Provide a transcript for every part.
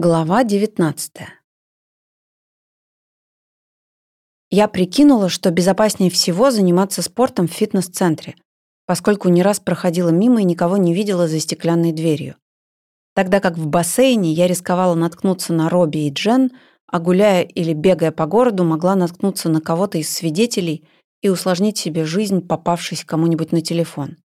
Глава 19 Я прикинула, что безопаснее всего заниматься спортом в фитнес-центре, поскольку не раз проходила мимо и никого не видела за стеклянной дверью. Тогда как в бассейне я рисковала наткнуться на Робби и Джен, а гуляя или бегая по городу, могла наткнуться на кого-то из свидетелей и усложнить себе жизнь, попавшись кому-нибудь на телефон.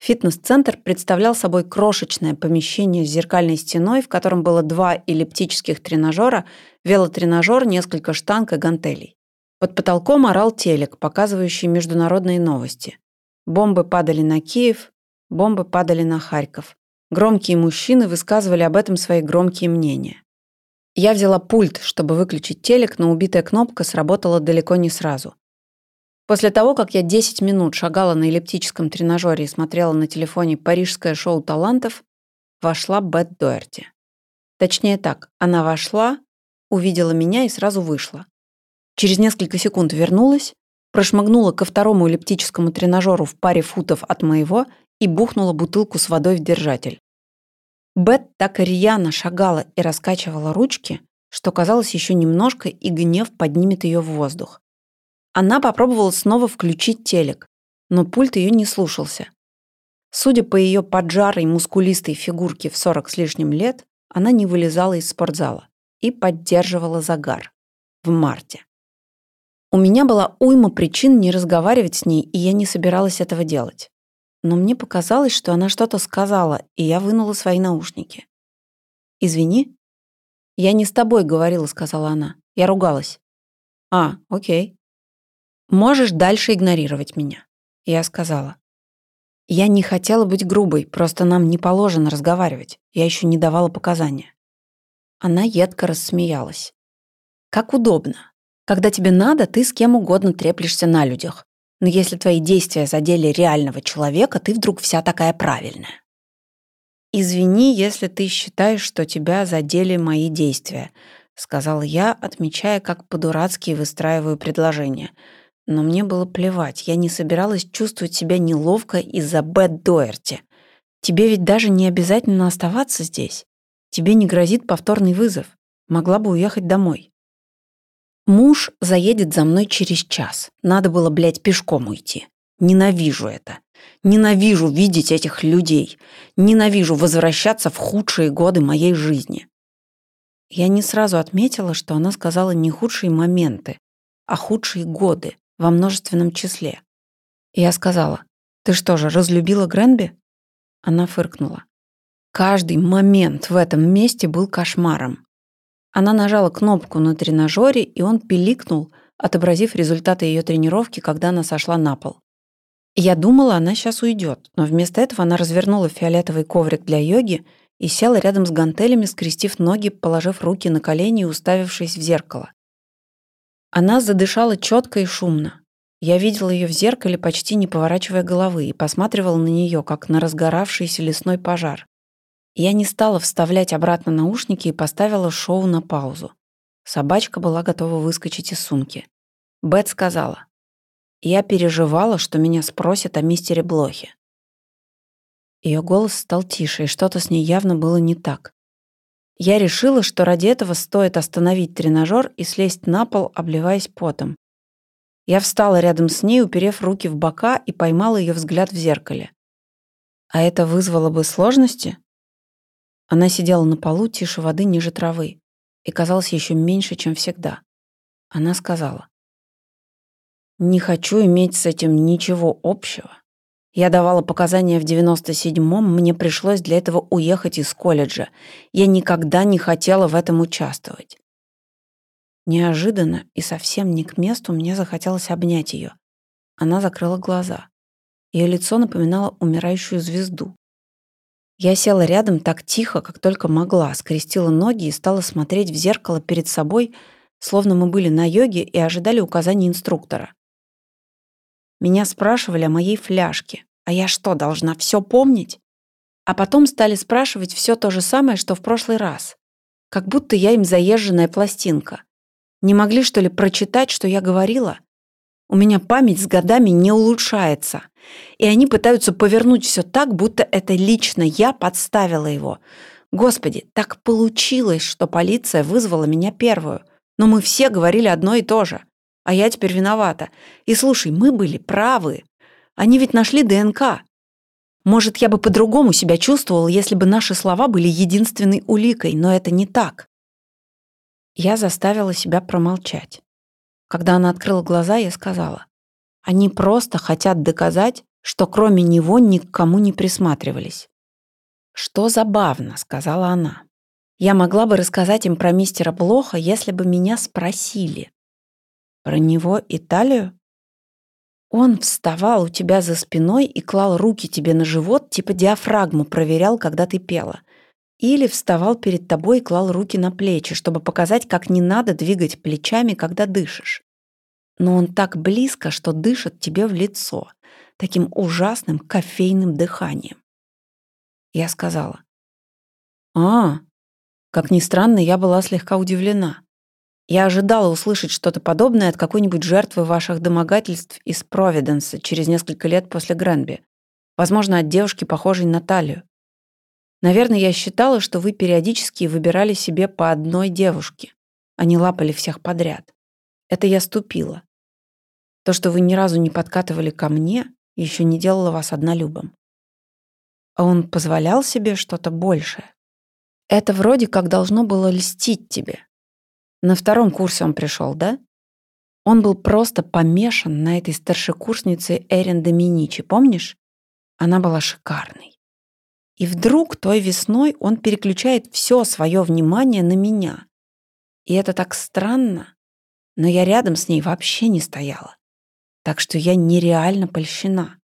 Фитнес-центр представлял собой крошечное помещение с зеркальной стеной, в котором было два эллиптических тренажера, велотренажер, несколько штанг и гантелей. Под потолком орал телек, показывающий международные новости. Бомбы падали на Киев, бомбы падали на Харьков. Громкие мужчины высказывали об этом свои громкие мнения. Я взяла пульт, чтобы выключить телек, но убитая кнопка сработала далеко не сразу. После того, как я 10 минут шагала на эллиптическом тренажере и смотрела на телефоне парижское шоу талантов, вошла Бет Дуэрти. Точнее так, она вошла, увидела меня и сразу вышла. Через несколько секунд вернулась, прошмыгнула ко второму эллиптическому тренажеру в паре футов от моего и бухнула бутылку с водой в держатель. Бет так рьяно шагала и раскачивала ручки, что казалось еще немножко, и гнев поднимет ее в воздух. Она попробовала снова включить телек, но пульт ее не слушался. Судя по ее поджарой мускулистой фигурке в 40 с лишним лет, она не вылезала из спортзала и поддерживала загар. В марте. У меня была уйма причин не разговаривать с ней, и я не собиралась этого делать. Но мне показалось, что она что-то сказала, и я вынула свои наушники. «Извини». «Я не с тобой говорила», — сказала она. Я ругалась. «А, окей». Можешь дальше игнорировать меня. Я сказала. Я не хотела быть грубой, просто нам не положено разговаривать. Я еще не давала показания. Она едко рассмеялась. Как удобно. Когда тебе надо, ты с кем угодно треплешься на людях. Но если твои действия задели реального человека, ты вдруг вся такая правильная. «Извини, если ты считаешь, что тебя задели мои действия», — сказала я, отмечая, как по-дурацки выстраиваю предложение — но мне было плевать, я не собиралась чувствовать себя неловко из-за Бет Доерти. Тебе ведь даже не обязательно оставаться здесь. Тебе не грозит повторный вызов. Могла бы уехать домой. Муж заедет за мной через час. Надо было, блядь, пешком уйти. Ненавижу это. Ненавижу видеть этих людей. Ненавижу возвращаться в худшие годы моей жизни. Я не сразу отметила, что она сказала не худшие моменты, а худшие годы во множественном числе. я сказала, «Ты что же, разлюбила Гренби?» Она фыркнула. Каждый момент в этом месте был кошмаром. Она нажала кнопку на тренажере, и он пиликнул, отобразив результаты ее тренировки, когда она сошла на пол. Я думала, она сейчас уйдет, но вместо этого она развернула фиолетовый коврик для йоги и села рядом с гантелями, скрестив ноги, положив руки на колени и уставившись в зеркало. Она задышала четко и шумно. Я видела ее в зеркале, почти не поворачивая головы, и посматривала на нее, как на разгоравшийся лесной пожар. Я не стала вставлять обратно наушники и поставила шоу на паузу. Собачка была готова выскочить из сумки. Бет сказала. Я переживала, что меня спросят о мистере Блохе. Ее голос стал тише, и что-то с ней явно было не так. Я решила, что ради этого стоит остановить тренажер и слезть на пол, обливаясь потом. Я встала рядом с ней, уперев руки в бока и поймала ее взгляд в зеркале. А это вызвало бы сложности? Она сидела на полу тише воды ниже травы и казалась еще меньше, чем всегда. Она сказала, «Не хочу иметь с этим ничего общего. Я давала показания в 97-м, мне пришлось для этого уехать из колледжа. Я никогда не хотела в этом участвовать. Неожиданно и совсем не к месту мне захотелось обнять ее. Она закрыла глаза. Ее лицо напоминало умирающую звезду. Я села рядом так тихо, как только могла, скрестила ноги и стала смотреть в зеркало перед собой, словно мы были на йоге и ожидали указаний инструктора. Меня спрашивали о моей фляжке. А я что, должна все помнить? А потом стали спрашивать все то же самое, что в прошлый раз. Как будто я им заезженная пластинка. Не могли, что ли, прочитать, что я говорила? У меня память с годами не улучшается. И они пытаются повернуть все так, будто это лично я подставила его. Господи, так получилось, что полиция вызвала меня первую. Но мы все говорили одно и то же. А я теперь виновата. И слушай, мы были правы. Они ведь нашли ДНК. Может, я бы по-другому себя чувствовал, если бы наши слова были единственной уликой, но это не так. Я заставила себя промолчать. Когда она открыла глаза, я сказала, они просто хотят доказать, что кроме него ни к кому не присматривались. «Что забавно», — сказала она. «Я могла бы рассказать им про мистера Блоха, если бы меня спросили». «Про него Италию?» Он вставал у тебя за спиной и клал руки тебе на живот, типа диафрагму проверял, когда ты пела. Или вставал перед тобой и клал руки на плечи, чтобы показать, как не надо двигать плечами, когда дышишь. Но он так близко, что дышит тебе в лицо, таким ужасным кофейным дыханием. Я сказала. «А, как ни странно, я была слегка удивлена. Я ожидала услышать что-то подобное от какой-нибудь жертвы ваших домогательств из Провиденса через несколько лет после Гренби. Возможно, от девушки, похожей на Талию. Наверное, я считала, что вы периодически выбирали себе по одной девушке, не лапали всех подряд. Это я ступила. То, что вы ни разу не подкатывали ко мне, еще не делало вас однолюбом. А он позволял себе что-то большее. Это вроде как должно было льстить тебе, на втором курсе он пришел, да? Он был просто помешан на этой старшекурснице Эрин Доминичи, помнишь? Она была шикарной. И вдруг той весной он переключает все свое внимание на меня. И это так странно, но я рядом с ней вообще не стояла. Так что я нереально польщена.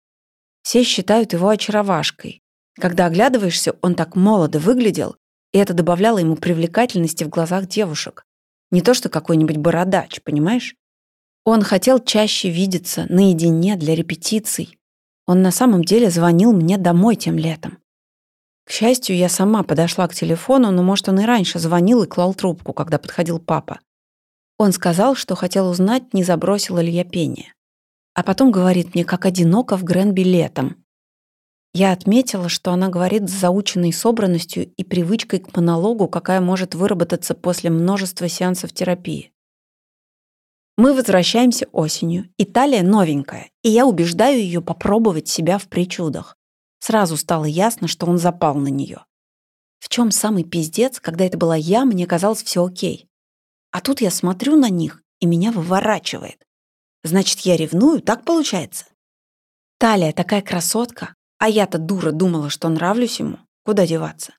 Все считают его очаровашкой. Когда оглядываешься, он так молодо выглядел, и это добавляло ему привлекательности в глазах девушек. Не то что какой-нибудь бородач, понимаешь? Он хотел чаще видеться наедине для репетиций. Он на самом деле звонил мне домой тем летом. К счастью, я сама подошла к телефону, но, может, он и раньше звонил и клал трубку, когда подходил папа. Он сказал, что хотел узнать, не забросила ли я пение. А потом говорит мне, как одиноко в Гренби летом. Я отметила, что она говорит с заученной собранностью и привычкой к монологу, какая может выработаться после множества сеансов терапии. Мы возвращаемся осенью. Италия новенькая, и я убеждаю ее попробовать себя в причудах. Сразу стало ясно, что он запал на нее. В чем самый пиздец, когда это была я, мне казалось все окей. А тут я смотрю на них, и меня выворачивает. Значит, я ревную, так получается? Талия такая красотка, а я-то дура думала, что нравлюсь ему. Куда деваться?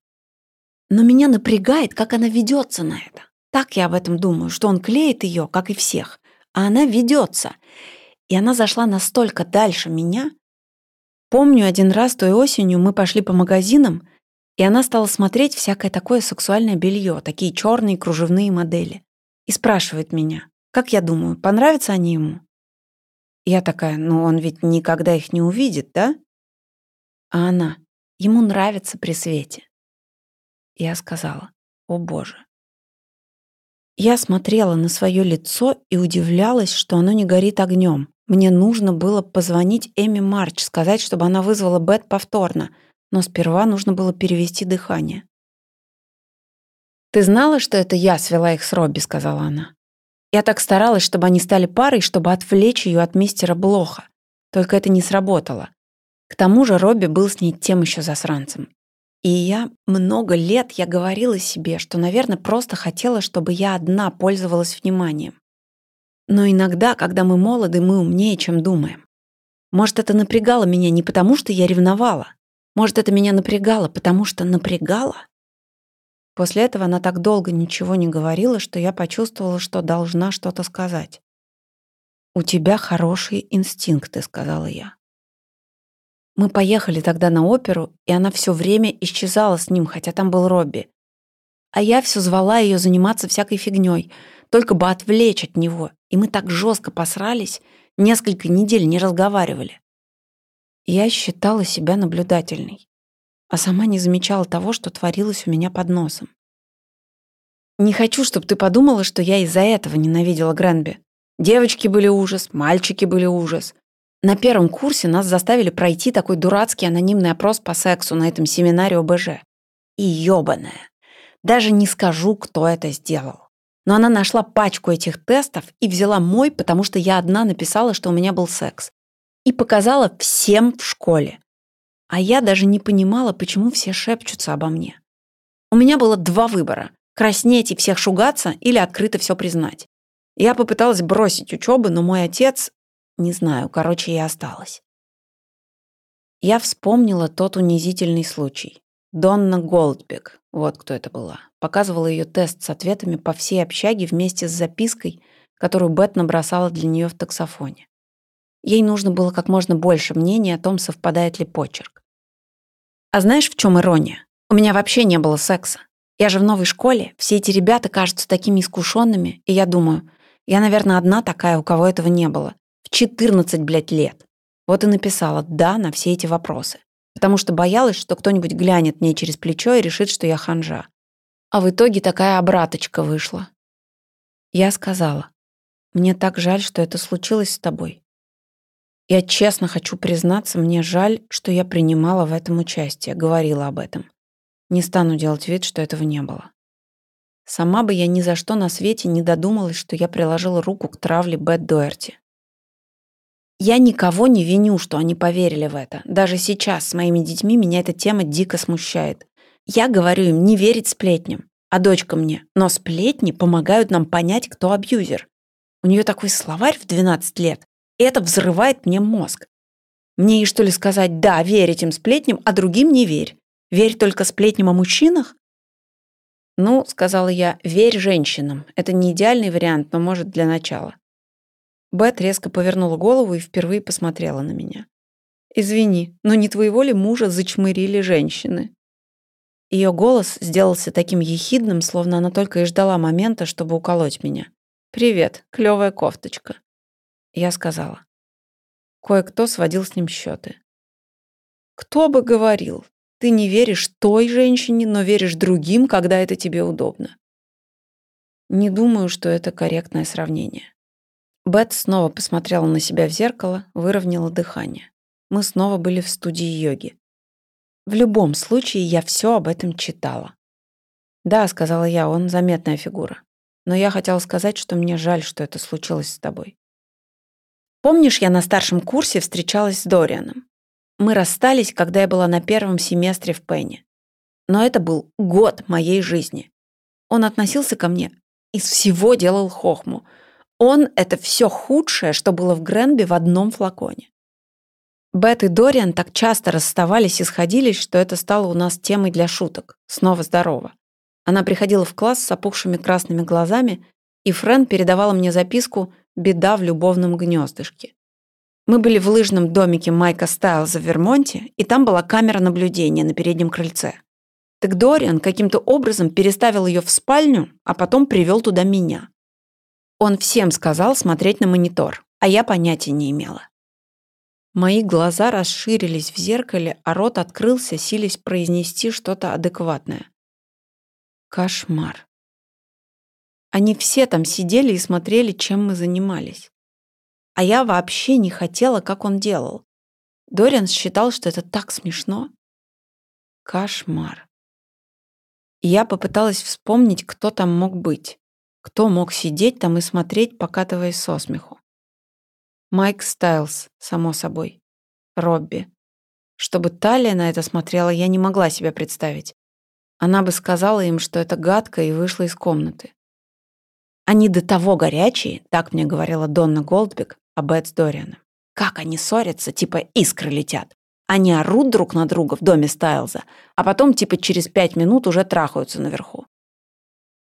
Но меня напрягает, как она ведется на это. Так я об этом думаю, что он клеит ее, как и всех, а она ведется. И она зашла настолько дальше меня. Помню, один раз той осенью мы пошли по магазинам, и она стала смотреть всякое такое сексуальное белье, такие черные кружевные модели. И спрашивает меня, как я думаю, понравятся они ему? Я такая, ну он ведь никогда их не увидит, да? А она, ему нравится при свете. Я сказала, о боже. Я смотрела на свое лицо и удивлялась, что оно не горит огнем. Мне нужно было позвонить Эми Марч, сказать, чтобы она вызвала Бет повторно, но сперва нужно было перевести дыхание. «Ты знала, что это я свела их с Робби?» — сказала она. «Я так старалась, чтобы они стали парой, чтобы отвлечь ее от мистера Блоха. Только это не сработало. К тому же Робби был с ней тем еще засранцем. И я много лет я говорила себе, что, наверное, просто хотела, чтобы я одна пользовалась вниманием. Но иногда, когда мы молоды, мы умнее, чем думаем. Может, это напрягало меня не потому, что я ревновала. Может, это меня напрягало, потому что напрягало? После этого она так долго ничего не говорила, что я почувствовала, что должна что-то сказать. «У тебя хорошие инстинкты», — сказала я. Мы поехали тогда на оперу, и она все время исчезала с ним, хотя там был Робби. А я все звала ее заниматься всякой фигней, только бы отвлечь от него. И мы так жестко посрались, несколько недель не разговаривали. Я считала себя наблюдательной, а сама не замечала того, что творилось у меня под носом. Не хочу, чтобы ты подумала, что я из-за этого ненавидела Гренби. Девочки были ужас, мальчики были ужас. На первом курсе нас заставили пройти такой дурацкий анонимный опрос по сексу на этом семинаре ОБЖ. И ёбаная. Даже не скажу, кто это сделал. Но она нашла пачку этих тестов и взяла мой, потому что я одна написала, что у меня был секс. И показала всем в школе. А я даже не понимала, почему все шепчутся обо мне. У меня было два выбора – краснеть и всех шугаться или открыто все признать. Я попыталась бросить учебу, но мой отец... Не знаю, короче, я осталась. Я вспомнила тот унизительный случай. Донна Голдбек, вот кто это была, показывала ее тест с ответами по всей общаге вместе с запиской, которую Бет набросала для нее в таксофоне. Ей нужно было как можно больше мнений о том, совпадает ли почерк. А знаешь, в чем ирония? У меня вообще не было секса. Я же в новой школе, все эти ребята кажутся такими искушенными, и я думаю, я, наверное, одна такая, у кого этого не было. В 14, блядь, лет. Вот и написала «да» на все эти вопросы. Потому что боялась, что кто-нибудь глянет мне через плечо и решит, что я ханжа. А в итоге такая обраточка вышла. Я сказала, «Мне так жаль, что это случилось с тобой. Я честно хочу признаться, мне жаль, что я принимала в этом участие, говорила об этом. Не стану делать вид, что этого не было. Сама бы я ни за что на свете не додумалась, что я приложила руку к травле Бет Дуэрти. Я никого не виню, что они поверили в это. Даже сейчас с моими детьми меня эта тема дико смущает. Я говорю им не верить сплетням, а дочка мне. Но сплетни помогают нам понять, кто абьюзер. У нее такой словарь в 12 лет. И это взрывает мне мозг. Мне ей что ли сказать «да, верь этим сплетням», а другим не верь. Верь только сплетням о мужчинах? «Ну, — сказала я, — верь женщинам. Это не идеальный вариант, но может для начала». Бет резко повернула голову и впервые посмотрела на меня. «Извини, но не твоего ли мужа зачмырили женщины?» Ее голос сделался таким ехидным, словно она только и ждала момента, чтобы уколоть меня. «Привет, клевая кофточка». Я сказала. Кое-кто сводил с ним счеты. «Кто бы говорил, ты не веришь той женщине, но веришь другим, когда это тебе удобно. Не думаю, что это корректное сравнение. Бет снова посмотрела на себя в зеркало, выровняла дыхание. Мы снова были в студии йоги. В любом случае, я все об этом читала. «Да», — сказала я, — «он заметная фигура. Но я хотела сказать, что мне жаль, что это случилось с тобой». Помнишь, я на старшем курсе встречалась с Дорианом? Мы расстались, когда я была на первом семестре в Пенне. Но это был год моей жизни. Он относился ко мне, из всего делал хохму. Он — это все худшее, что было в Гренби в одном флаконе. Бет и Дориан так часто расставались и сходились, что это стало у нас темой для шуток. Снова здорово. Она приходила в класс с опухшими красными глазами, и Френ передавала мне записку «Беда в любовном гнездышке». Мы были в лыжном домике Майка Стайлза в Вермонте, и там была камера наблюдения на переднем крыльце. Так Дориан каким-то образом переставил ее в спальню, а потом привел туда меня. Он всем сказал смотреть на монитор, а я понятия не имела. Мои глаза расширились в зеркале, а рот открылся, силясь произнести что-то адекватное. Кошмар. Они все там сидели и смотрели, чем мы занимались. А я вообще не хотела, как он делал. Дориан считал, что это так смешно. Кошмар. Я попыталась вспомнить, кто там мог быть. Кто мог сидеть там и смотреть, покатываясь со смеху. Майк Стайлз, само собой. Робби. Чтобы Талия на это смотрела, я не могла себе представить. Она бы сказала им, что это гадко, и вышла из комнаты. Они до того горячие, так мне говорила Донна Голдбек, а Бет с Дорианом. Как они ссорятся, типа искры летят. Они орут друг на друга в доме Стайлза, а потом типа через пять минут уже трахаются наверху.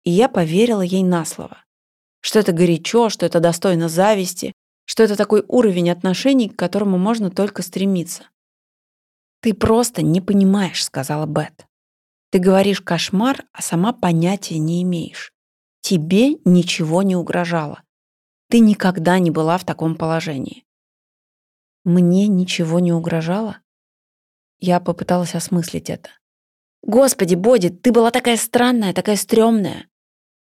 И я поверила ей на слово. Что это горячо, что это достойно зависти, что это такой уровень отношений, к которому можно только стремиться. «Ты просто не понимаешь», — сказала Бет. «Ты говоришь кошмар, а сама понятия не имеешь. Тебе ничего не угрожало. Ты никогда не была в таком положении. Мне ничего не угрожало? Я попыталась осмыслить это. Господи, Боди, ты была такая странная, такая стрёмная.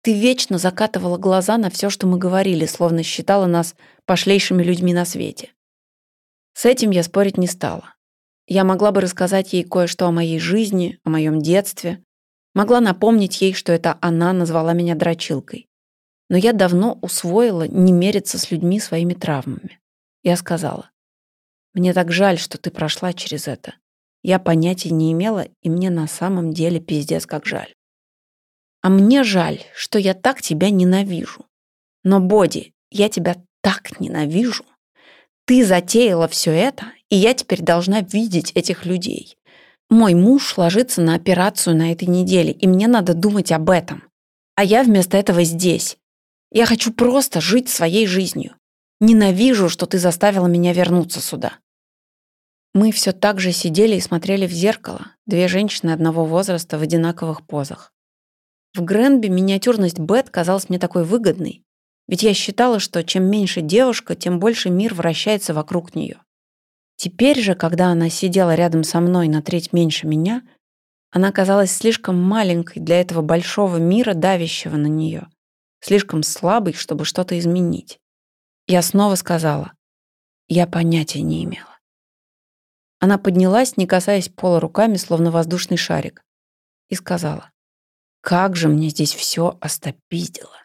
Ты вечно закатывала глаза на все, что мы говорили, словно считала нас пошлейшими людьми на свете. С этим я спорить не стала. Я могла бы рассказать ей кое-что о моей жизни, о моем детстве, Могла напомнить ей, что это она назвала меня дрочилкой. Но я давно усвоила не мериться с людьми своими травмами. Я сказала, «Мне так жаль, что ты прошла через это. Я понятия не имела, и мне на самом деле пиздец как жаль. А мне жаль, что я так тебя ненавижу. Но, Боди, я тебя так ненавижу. Ты затеяла все это, и я теперь должна видеть этих людей. Мой муж ложится на операцию на этой неделе, и мне надо думать об этом. А я вместо этого здесь. Я хочу просто жить своей жизнью. Ненавижу, что ты заставила меня вернуться сюда. Мы все так же сидели и смотрели в зеркало, две женщины одного возраста в одинаковых позах. В Гренби миниатюрность Бет казалась мне такой выгодной, ведь я считала, что чем меньше девушка, тем больше мир вращается вокруг нее. Теперь же, когда она сидела рядом со мной на треть меньше меня, она казалась слишком маленькой для этого большого мира, давящего на нее, слишком слабой, чтобы что-то изменить. Я снова сказала, я понятия не имела. Она поднялась, не касаясь пола руками, словно воздушный шарик, и сказала, как же мне здесь все остопиздило.